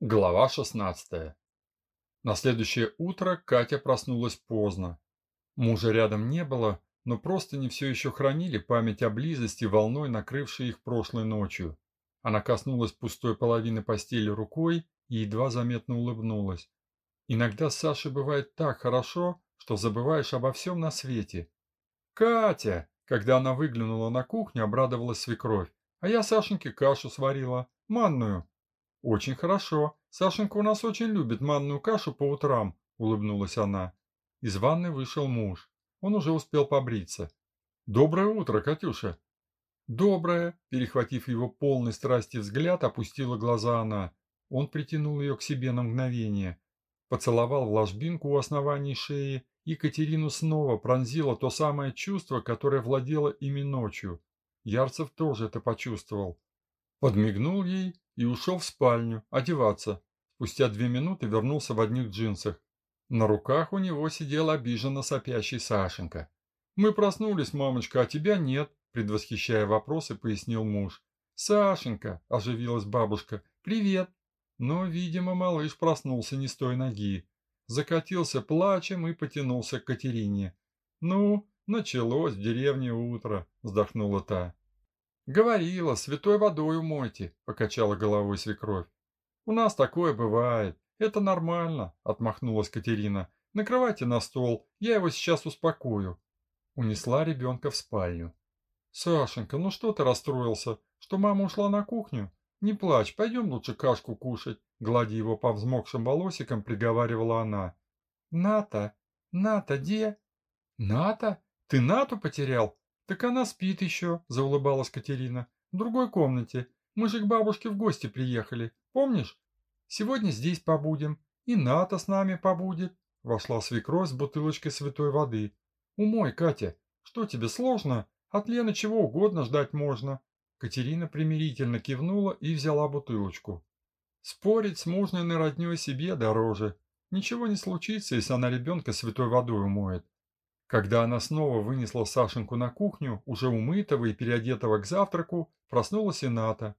Глава 16. На следующее утро Катя проснулась поздно. Мужа рядом не было, но просто не все еще хранили память о близости, волной накрывшей их прошлой ночью. Она коснулась пустой половины постели рукой и едва заметно улыбнулась. Иногда с Сашей бывает так хорошо, что забываешь обо всем на свете. «Катя!» Когда она выглянула на кухню, обрадовалась свекровь. «А я Сашеньке кашу сварила, манную». «Очень хорошо. Сашенька у нас очень любит манную кашу по утрам», – улыбнулась она. Из ванны вышел муж. Он уже успел побриться. «Доброе утро, Катюша!» «Доброе!» – перехватив его полный страсти взгляд, опустила глаза она. Он притянул ее к себе на мгновение. Поцеловал в ложбинку у основания шеи, и Катерину снова пронзило то самое чувство, которое владело ими ночью. Ярцев тоже это почувствовал. Подмигнул ей и ушел в спальню одеваться. Спустя две минуты вернулся в одних джинсах. На руках у него сидел обиженно сопящий Сашенька. «Мы проснулись, мамочка, а тебя нет», предвосхищая вопросы, пояснил муж. «Сашенька», – оживилась бабушка, – «привет». Но, видимо, малыш проснулся не с той ноги. Закатился плачем и потянулся к Катерине. «Ну, началось в деревне утро», – вздохнула та. «Говорила, святой водой умойте», – покачала головой свекровь. «У нас такое бывает. Это нормально», – отмахнулась Катерина. «Накрывайте на стол, я его сейчас успокою». Унесла ребенка в спальню. «Сашенька, ну что ты расстроился? Что мама ушла на кухню? Не плачь, пойдем лучше кашку кушать», – гладя его по взмокшим волосикам, приговаривала она. «Ната, Ната, где?» «Ната? Ты Нату потерял? «Так она спит еще», – заулыбалась Катерина. «В другой комнате. Мы же к бабушке в гости приехали. Помнишь? Сегодня здесь побудем. И Ната с нами побудет». Вошла свекровь с бутылочкой святой воды. «Умой, Катя. Что тебе сложно? От Лены чего угодно ждать можно». Катерина примирительно кивнула и взяла бутылочку. Спорить с мужниной родней себе дороже. Ничего не случится, если она ребенка святой водой умоет. Когда она снова вынесла Сашеньку на кухню, уже умытого и переодетого к завтраку, проснулась и Ната.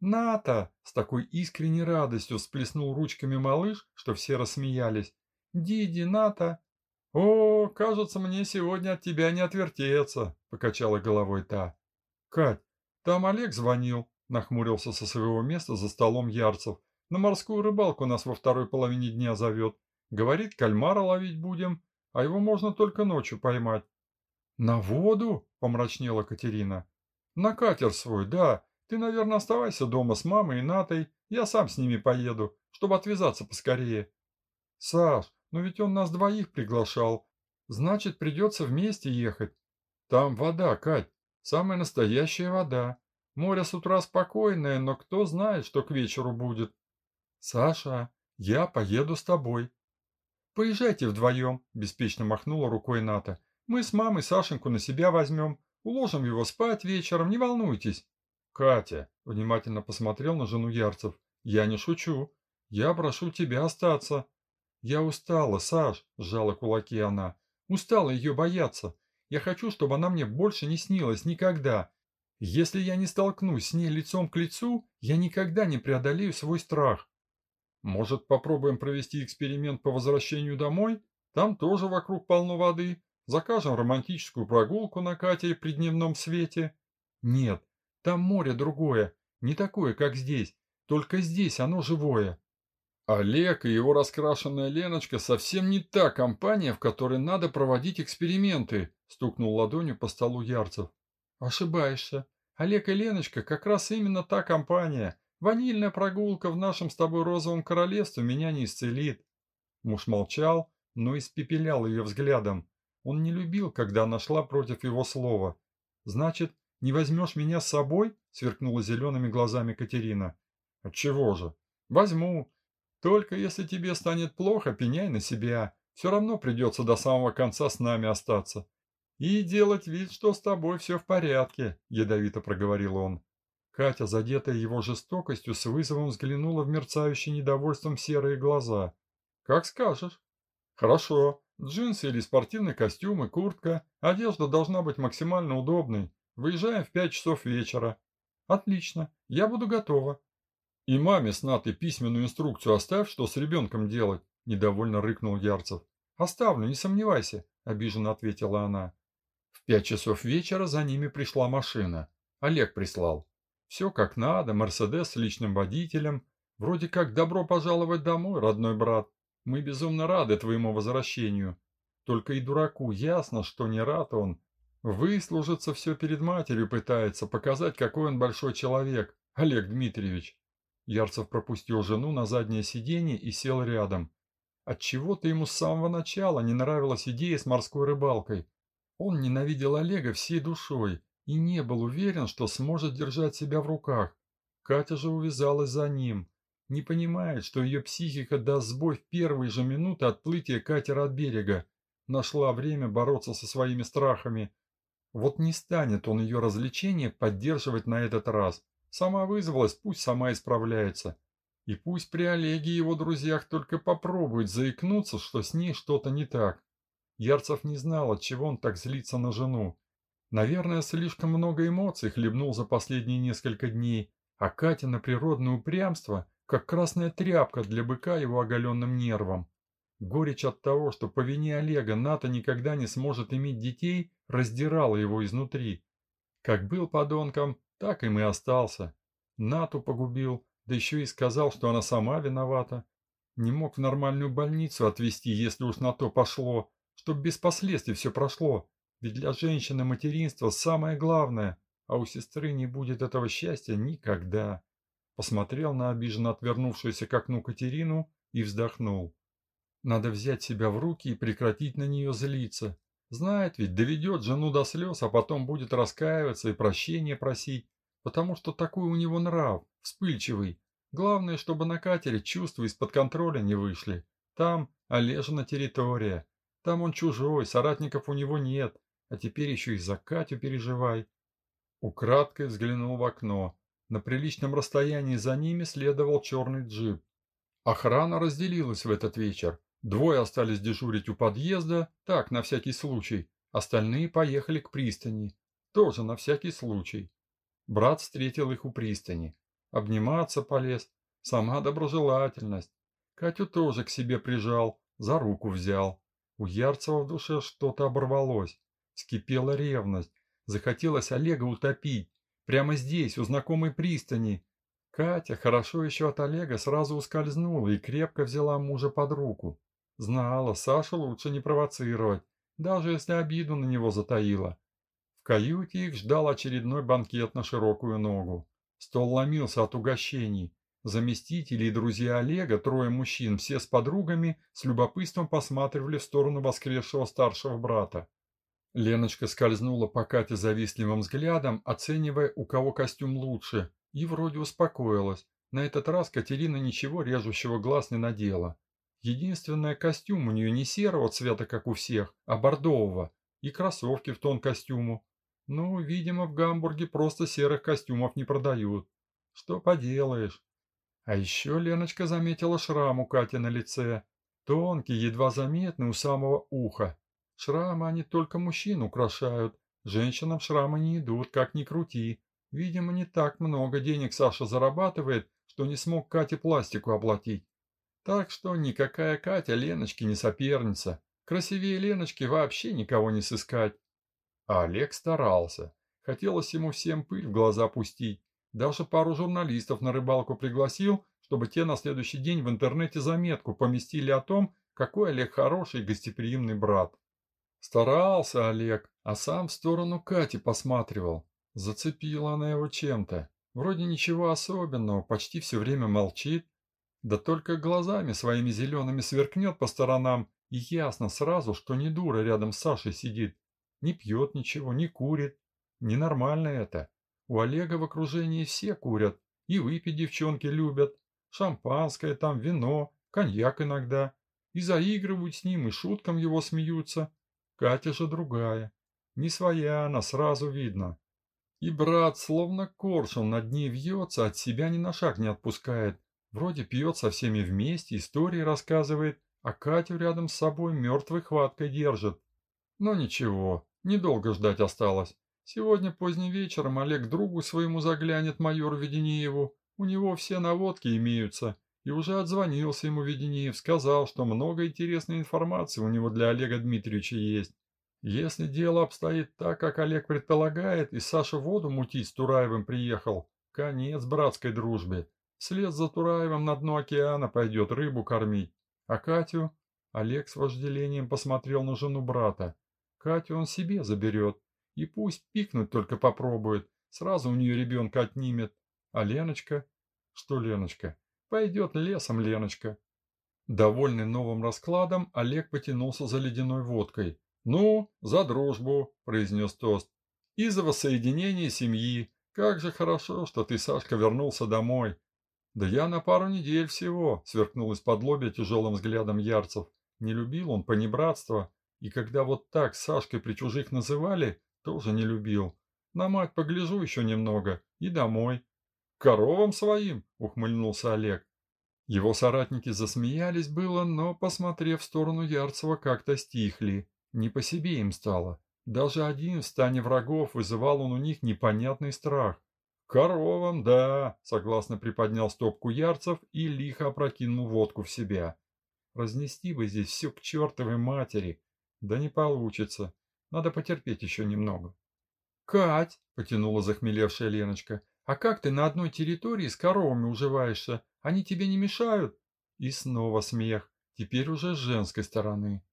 «Ната!» – с такой искренней радостью сплеснул ручками малыш, что все рассмеялись. «Диди, Ната!» «О, кажется, мне сегодня от тебя не отвертеться», – покачала головой та. «Кать, там Олег звонил», – нахмурился со своего места за столом Ярцев. «На морскую рыбалку нас во второй половине дня зовет. Говорит, кальмара ловить будем а его можно только ночью поймать. На воду? Помрачнела Катерина. На катер свой, да. Ты, наверное, оставайся дома с мамой и Натой. Я сам с ними поеду, чтобы отвязаться поскорее. Саш, но ведь он нас двоих приглашал. Значит, придется вместе ехать. Там вода, Кать. Самая настоящая вода. Море с утра спокойное, но кто знает, что к вечеру будет. Саша, я поеду с тобой. «Поезжайте вдвоем», – беспечно махнула рукой Ната. «Мы с мамой Сашеньку на себя возьмем, уложим его спать вечером, не волнуйтесь». «Катя», – внимательно посмотрел на жену Ярцев, – «я не шучу. Я прошу тебя остаться». «Я устала, Саш», – сжала кулаки она. «Устала ее бояться. Я хочу, чтобы она мне больше не снилась никогда. Если я не столкнусь с ней лицом к лицу, я никогда не преодолею свой страх. Может, попробуем провести эксперимент по возвращению домой? Там тоже вокруг полно воды. Закажем романтическую прогулку на катере при дневном свете. Нет, там море другое, не такое, как здесь. Только здесь оно живое. Олег и его раскрашенная Леночка совсем не та компания, в которой надо проводить эксперименты, стукнул ладонью по столу Ярцев. Ошибаешься. Олег и Леночка как раз именно та компания. Ванильная прогулка в нашем с тобой розовом королевстве меня не исцелит. Муж молчал, но испепелял ее взглядом. Он не любил, когда она шла против его слова. «Значит, не возьмешь меня с собой?» – сверкнула зелеными глазами Катерина. «Отчего же? Возьму. Только если тебе станет плохо, пеняй на себя. Все равно придется до самого конца с нами остаться. И делать вид, что с тобой все в порядке», – ядовито проговорил он. Катя, задетая его жестокостью, с вызовом взглянула в мерцающие недовольством серые глаза. «Как скажешь». «Хорошо. Джинсы или спортивный костюм и куртка. Одежда должна быть максимально удобной. Выезжаем в пять часов вечера». «Отлично. Я буду готова». И маме с Натой письменную инструкцию оставь, что с ребенком делать, недовольно рыкнул Ярцев. Оставлю, не сомневайся, обиженно ответила она. В пять часов вечера за ними пришла машина. Олег прислал. Все как надо, Мерседес с личным водителем. Вроде как добро пожаловать домой, родной брат. Мы безумно рады твоему возвращению. Только и дураку ясно, что не рад он. Выслужиться все перед матерью пытается, показать, какой он большой человек, Олег Дмитриевич. Ярцев пропустил жену на заднее сиденье и сел рядом. Отчего-то ему с самого начала не нравилась идея с морской рыбалкой. Он ненавидел Олега всей душой и не был уверен, что сможет держать себя в руках. Катя же увязалась за ним. Не понимает, что ее психика даст сбой в первые же минуты отплытия катера от берега. Нашла время бороться со своими страхами. Вот не станет он ее развлечение поддерживать на этот раз. Сама вызвалась, пусть сама исправляется. И пусть при Олеге и его друзьях только попробует заикнуться, что с ней что-то не так. Ярцев не знал, от чего он так злится на жену. Наверное, слишком много эмоций хлебнул за последние несколько дней, а Катя на природное упрямство, как красная тряпка для быка его оголенным нервом. Горечь от того, что по вине Олега Ната никогда не сможет иметь детей, раздирала его изнутри. Как был подонком, так им и остался. Нату погубил, да еще и сказал, что она сама виновата. Не мог в нормальную больницу отвезти, если уж на то пошло, чтоб без последствий все прошло. Ведь для женщины материнство самое главное, а у сестры не будет этого счастья никогда. Посмотрел на обиженно отвернувшуюся к окну Катерину и вздохнул. Надо взять себя в руки и прекратить на нее злиться. Знает ведь, доведет жену до слез, а потом будет раскаиваться и прощения просить, потому что такой у него нрав, вспыльчивый. Главное, чтобы на катере чувства из-под контроля не вышли. Там Олежина территория. Там он чужой, соратников у него нет. А теперь еще и за Катю переживай. Украдкой взглянул в окно. На приличном расстоянии за ними следовал черный джип. Охрана разделилась в этот вечер. Двое остались дежурить у подъезда, так, на всякий случай. Остальные поехали к пристани, тоже на всякий случай. Брат встретил их у пристани. Обниматься полез, сама доброжелательность. Катю тоже к себе прижал, за руку взял. У Ярцева в душе что-то оборвалось. Скипела ревность. Захотелось Олега утопить. Прямо здесь, у знакомой пристани. Катя, хорошо еще от Олега, сразу ускользнула и крепко взяла мужа под руку. Знала, Сашу лучше не провоцировать, даже если обиду на него затаила. В каюте их ждал очередной банкет на широкую ногу. Стол ломился от угощений. Заместители и друзья Олега, трое мужчин, все с подругами, с любопытством посматривали в сторону воскресшего старшего брата. Леночка скользнула по Кате завистливым взглядом, оценивая, у кого костюм лучше, и вроде успокоилась. На этот раз Катерина ничего режущего глаз не надела. Единственное, костюм у нее не серого цвета, как у всех, а бордового, и кроссовки в тон костюму. Ну, видимо, в Гамбурге просто серых костюмов не продают. Что поделаешь. А еще Леночка заметила шрам у Кати на лице. Тонкий, едва заметный у самого уха. Шрамы они только мужчин украшают. Женщинам шрамы не идут, как ни крути. Видимо, не так много денег Саша зарабатывает, что не смог Кате пластику оплатить. Так что никакая Катя Леночке не соперница. Красивее Леночки вообще никого не сыскать. А Олег старался. Хотелось ему всем пыль в глаза пустить. Даже пару журналистов на рыбалку пригласил, чтобы те на следующий день в интернете заметку поместили о том, какой Олег хороший и гостеприимный брат. Старался Олег, а сам в сторону Кати посматривал. Зацепила она его чем-то. Вроде ничего особенного, почти все время молчит, да только глазами своими зелеными сверкнет по сторонам, и ясно сразу, что не дура рядом с Сашей сидит. Не пьет ничего, не курит. Ненормально это. У Олега в окружении все курят, и выпить девчонки любят. Шампанское там, вино, коньяк иногда. И заигрывают с ним, и шуткам его смеются. Катя же другая. Не своя она, сразу видно. И брат, словно коршун, над ней вьется, от себя ни на шаг не отпускает, Вроде пьет со всеми вместе, истории рассказывает, а Катю рядом с собой мертвой хваткой держит. Но ничего, недолго ждать осталось. Сегодня поздним вечером Олег другу своему заглянет майору Веденееву, У него все наводки имеются. И уже отзвонился ему Веденеев, сказал, что много интересной информации у него для Олега Дмитриевича есть. Если дело обстоит так, как Олег предполагает, и Саша воду мутить с Тураевым приехал, конец братской дружбе. Вслед за Тураевым на дно океана пойдет рыбу кормить. А Катю? Олег с вожделением посмотрел на жену брата. Катю он себе заберет. И пусть пикнуть только попробует. Сразу у нее ребенка отнимет. А Леночка? Что Леночка? Пойдет лесом Леночка. Довольный новым раскладом, Олег потянулся за ледяной водкой. «Ну, за дружбу», – произнес тост. «И за воссоединение семьи. Как же хорошо, что ты, Сашка, вернулся домой». «Да я на пару недель всего», – сверкнул из-под лобья тяжелым взглядом Ярцев. Не любил он понебратства, и когда вот так Сашкой при чужих называли, тоже не любил. На мать погляжу еще немного и домой. «Коровам своим», – ухмыльнулся Олег. Его соратники засмеялись было, но, посмотрев в сторону Ярцева, как-то стихли. Не по себе им стало. Даже один в стане врагов вызывал он у них непонятный страх. «Коровам, да», — согласно приподнял стопку ярцев и лихо опрокинул водку в себя. «Разнести бы здесь все к чертовой матери. Да не получится. Надо потерпеть еще немного». «Кать», — потянула захмелевшая Леночка, — «а как ты на одной территории с коровами уживаешься? Они тебе не мешают?» И снова смех, теперь уже с женской стороны.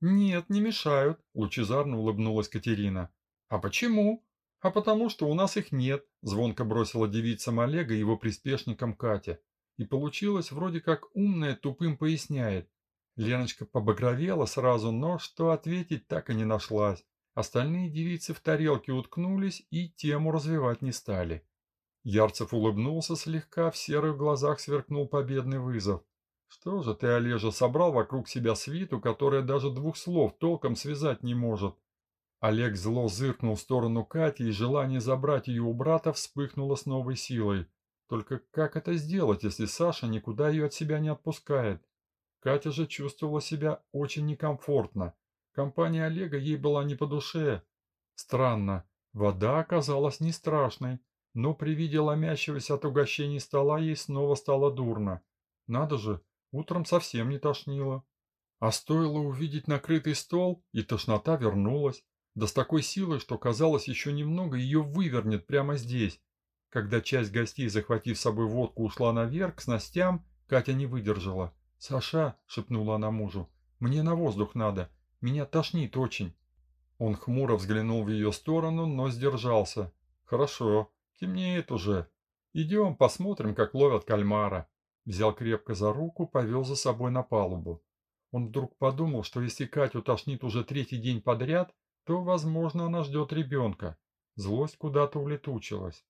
«Нет, не мешают», – лучезарно улыбнулась Катерина. «А почему?» «А потому что у нас их нет», – звонко бросила девицам Олега и его приспешникам Катя. И получилось вроде как умная тупым поясняет. Леночка побагровела сразу, но что ответить так и не нашлась. Остальные девицы в тарелке уткнулись и тему развивать не стали. Ярцев улыбнулся слегка, в серых глазах сверкнул победный вызов. Что же ты, Олежа, собрал вокруг себя свиту, которая даже двух слов толком связать не может? Олег зло зыркнул в сторону Кати, и желание забрать ее у брата вспыхнуло с новой силой. Только как это сделать, если Саша никуда ее от себя не отпускает? Катя же чувствовала себя очень некомфортно. Компания Олега ей была не по душе. Странно, вода оказалась не страшной, но при виде ломящегося от угощений стола ей снова стало дурно. Надо же, Утром совсем не тошнило. А стоило увидеть накрытый стол, и тошнота вернулась. Да с такой силой, что казалось еще немного ее вывернет прямо здесь. Когда часть гостей, захватив с собой водку, ушла наверх к снастям, Катя не выдержала. «Саша», — шепнула она мужу, — «мне на воздух надо. Меня тошнит очень». Он хмуро взглянул в ее сторону, но сдержался. «Хорошо, темнеет уже. Идем посмотрим, как ловят кальмара». Взял крепко за руку, повел за собой на палубу. Он вдруг подумал, что если Катю тошнит уже третий день подряд, то, возможно, она ждет ребенка. Злость куда-то улетучилась.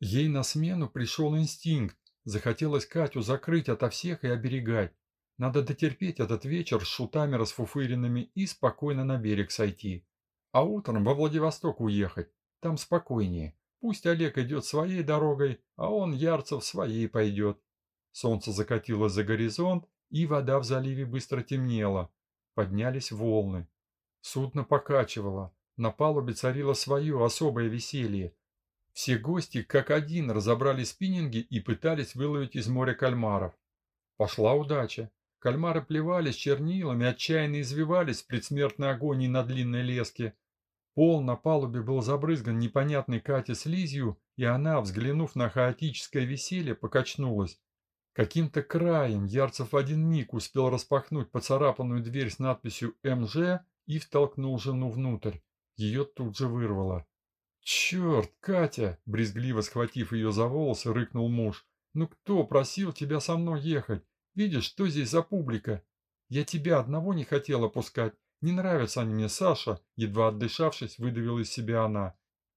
Ей на смену пришел инстинкт. Захотелось Катю закрыть ото всех и оберегать. Надо дотерпеть этот вечер с шутами расфуфыренными и спокойно на берег сойти. А утром во Владивосток уехать. Там спокойнее. Пусть Олег идет своей дорогой, а он, Ярцев, своей пойдет. Солнце закатилось за горизонт, и вода в заливе быстро темнела. Поднялись волны. Судно покачивало. На палубе царило свое особое веселье. Все гости как один разобрали спиннинги и пытались выловить из моря кальмаров. Пошла удача. Кальмары плевались чернилами, отчаянно извивались в предсмертной агонии на длинной леске. Пол на палубе был забрызган непонятной Кате слизью, и она, взглянув на хаотическое веселье, покачнулась. Каким-то краем Ярцев в один миг успел распахнуть поцарапанную дверь с надписью «МЖ» и втолкнул жену внутрь. Ее тут же вырвало. «Черт, Катя!» – брезгливо схватив ее за волосы, рыкнул муж. «Ну кто просил тебя со мной ехать? Видишь, что здесь за публика? Я тебя одного не хотела пускать. Не нравятся они мне, Саша!» Едва отдышавшись, выдавила из себя она.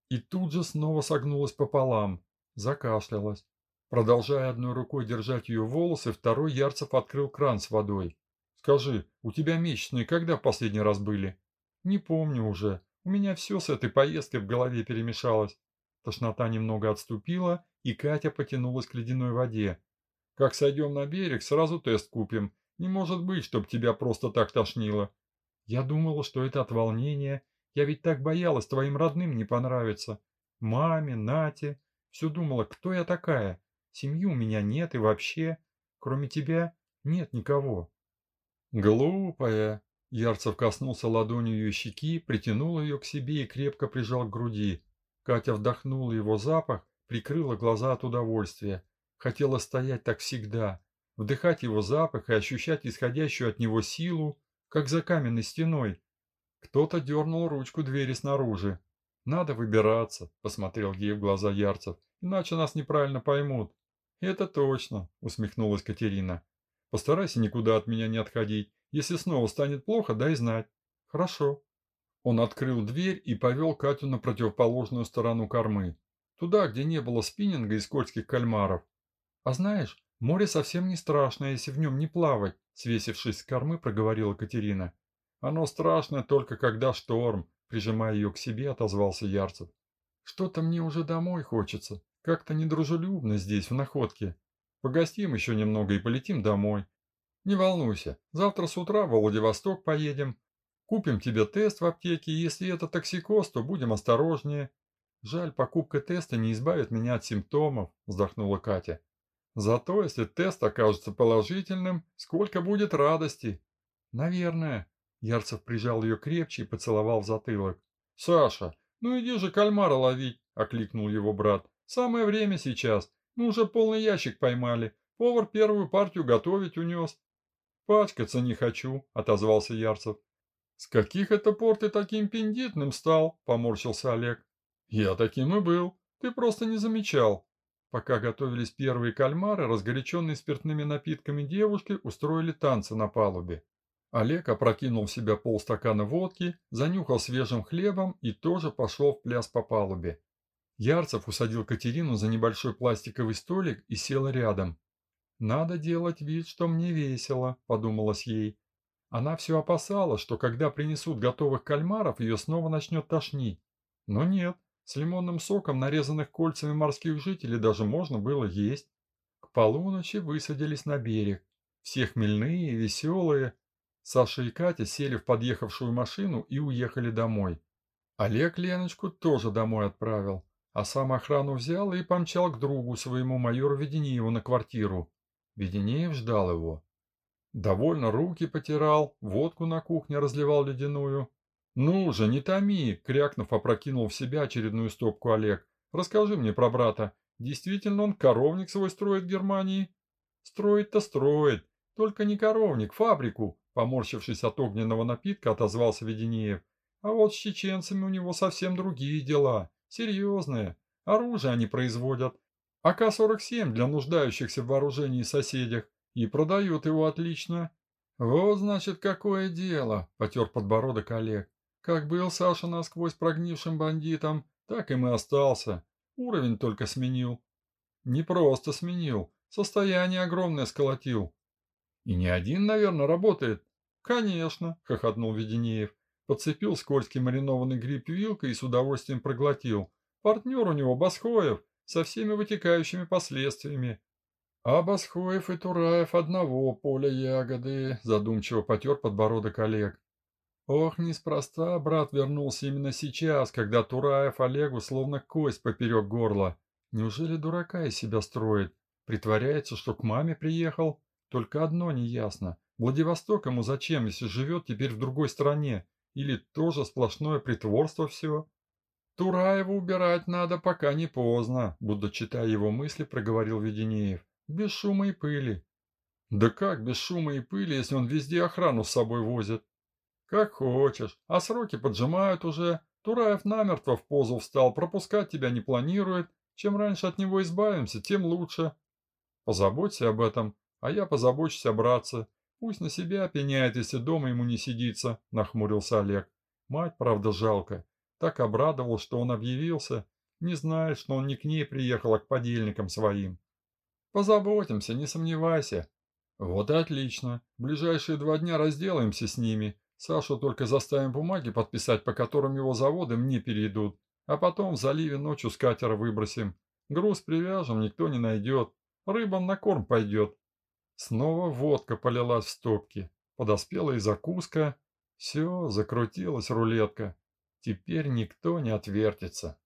И тут же снова согнулась пополам. Закашлялась. Продолжая одной рукой держать ее волосы, второй Ярцев открыл кран с водой. «Скажи, у тебя месячные когда в последний раз были?» «Не помню уже. У меня все с этой поездкой в голове перемешалось». Тошнота немного отступила, и Катя потянулась к ледяной воде. «Как сойдем на берег, сразу тест купим. Не может быть, чтоб тебя просто так тошнило». «Я думала, что это от волнения. Я ведь так боялась твоим родным не понравиться. Маме, Нате. Все думала, кто я такая. Семьи у меня нет и вообще, кроме тебя, нет никого». «Глупая!» Ярцев коснулся ладонью ее щеки, притянул ее к себе и крепко прижал к груди. Катя вдохнула его запах, прикрыла глаза от удовольствия. Хотела стоять так всегда, вдыхать его запах и ощущать исходящую от него силу, как за каменной стеной. Кто-то дернул ручку двери снаружи. «Надо выбираться», — посмотрел ей в глаза Ярцев, «иначе нас неправильно поймут». «Это точно», — усмехнулась Катерина. «Постарайся никуда от меня не отходить. Если снова станет плохо, дай знать. Хорошо. Он открыл дверь и повел Катю на противоположную сторону кормы. Туда, где не было спиннинга и скользких кальмаров. А знаешь, море совсем не страшно, если в нем не плавать, свесившись с кормы, проговорила Катерина. Оно страшно только когда шторм, прижимая ее к себе, отозвался Ярцев. Что-то мне уже домой хочется. Как-то недружелюбно здесь, в находке. Погостим еще немного и полетим домой. Не волнуйся, завтра с утра в Владивосток поедем. Купим тебе тест в аптеке, если это токсикоз, то будем осторожнее. Жаль, покупка теста не избавит меня от симптомов, вздохнула Катя. Зато, если тест окажется положительным, сколько будет радости. Наверное. Ярцев прижал ее крепче и поцеловал в затылок. Саша, ну иди же кальмара ловить, окликнул его брат. Самое время сейчас. Мы уже полный ящик поймали. Повар первую партию готовить унес. «Пачкаться не хочу», — отозвался Ярцев. «С каких это пор ты таким пиндитным стал?» — поморщился Олег. «Я таким и был. Ты просто не замечал». Пока готовились первые кальмары, разгоряченные спиртными напитками девушки устроили танцы на палубе. Олег опрокинул в себя полстакана водки, занюхал свежим хлебом и тоже пошел в пляс по палубе. Ярцев усадил Катерину за небольшой пластиковый столик и сел рядом. «Надо делать вид, что мне весело», – подумалось ей. Она все опасалась, что когда принесут готовых кальмаров, ее снова начнет тошнить. Но нет, с лимонным соком нарезанных кольцами морских жителей даже можно было есть. К полуночи высадились на берег. Все хмельные веселые. Саша и Катя сели в подъехавшую машину и уехали домой. Олег Леночку тоже домой отправил, а сам охрану взял и помчал к другу своему майору Веденееву на квартиру. Веденеев ждал его. Довольно руки потирал, водку на кухне разливал ледяную. «Ну же, не томи!» – крякнув, опрокинул в себя очередную стопку Олег. «Расскажи мне про брата. Действительно он коровник свой строит в Германии?» «Строит-то строит. Только не коровник, фабрику!» Поморщившись от огненного напитка, отозвался Веденеев. «А вот с чеченцами у него совсем другие дела. Серьезные. Оружие они производят. АК-47 для нуждающихся в вооружении соседях. И продают его отлично. Вот, значит, какое дело, потер подбородок Олег. Как был Саша насквозь прогнившим бандитом, так и мы остался. Уровень только сменил. Не просто сменил, состояние огромное сколотил. И не один, наверное, работает. Конечно, хохотнул Веденеев. Подцепил скользкий маринованный гриб вилкой и с удовольствием проглотил. Партнер у него Басхоев, со всеми вытекающими последствиями. А Басхоев и Тураев одного поля ягоды, задумчиво потер подбородок Олег. Ох, неспроста брат вернулся именно сейчас, когда Тураев Олегу словно кость поперек горла. Неужели дурака из себя строит? Притворяется, что к маме приехал? Только одно неясно. Владивосток ему зачем, если живет теперь в другой стране? Или тоже сплошное притворство все? Тураева убирать надо, пока не поздно, будто читая его мысли, проговорил Веденеев. Без шума и пыли. Да как без шума и пыли, если он везде охрану с собой возит? Как хочешь, а сроки поджимают уже. Тураев намертво в позу встал, пропускать тебя не планирует. Чем раньше от него избавимся, тем лучше. Позаботься об этом, а я позабочусь о братце. Пусть на себя пеняет, если дома ему не сидится, нахмурился Олег. Мать, правда, жалко. Так обрадовал, что он объявился, не зная, что он не к ней приехал, а к подельникам своим. Позаботимся, не сомневайся. Вот и отлично. В ближайшие два дня разделаемся с ними. Сашу только заставим бумаги подписать, по которым его заводы мне перейдут. А потом в заливе ночью с катера выбросим. Груз привяжем, никто не найдет. Рыбам на корм пойдет. Снова водка полилась в стопки. Подоспела и закуска. Все, закрутилась рулетка. Теперь никто не отвертится.